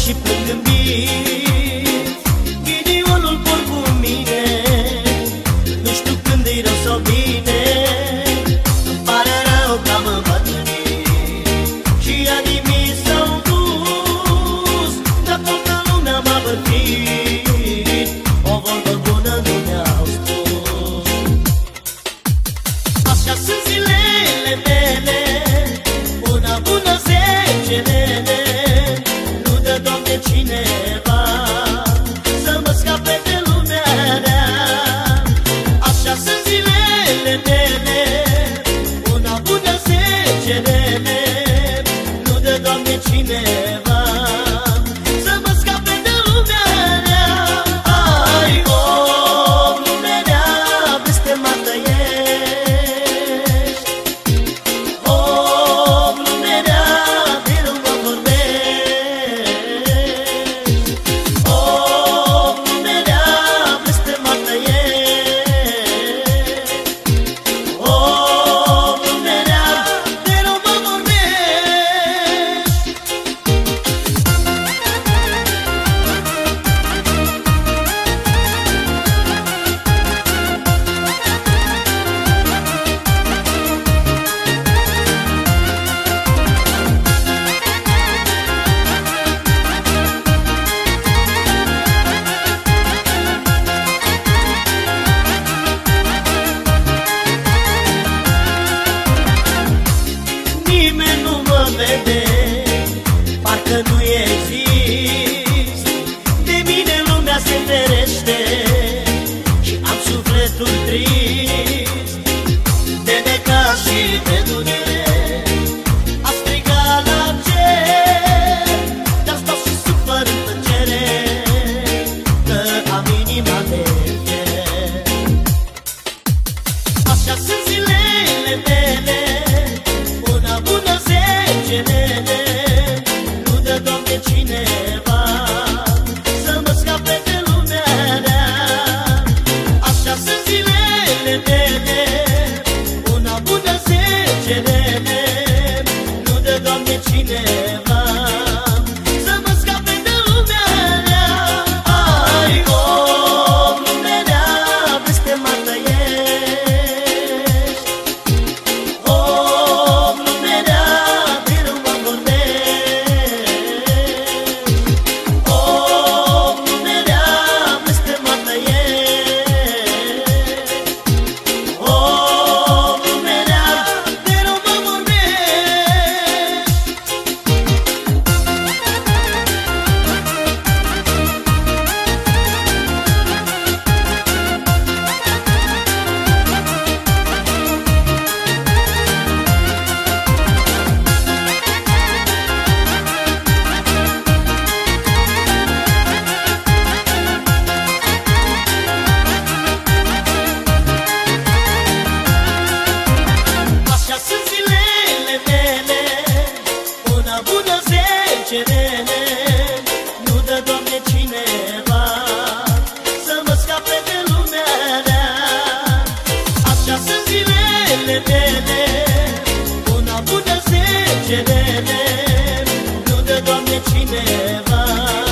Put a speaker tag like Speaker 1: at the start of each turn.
Speaker 1: și plâng în mine lleva. că nu exist De mine lumea se ferește Și am sufletul trist. De necaz și de Yeah. cineva.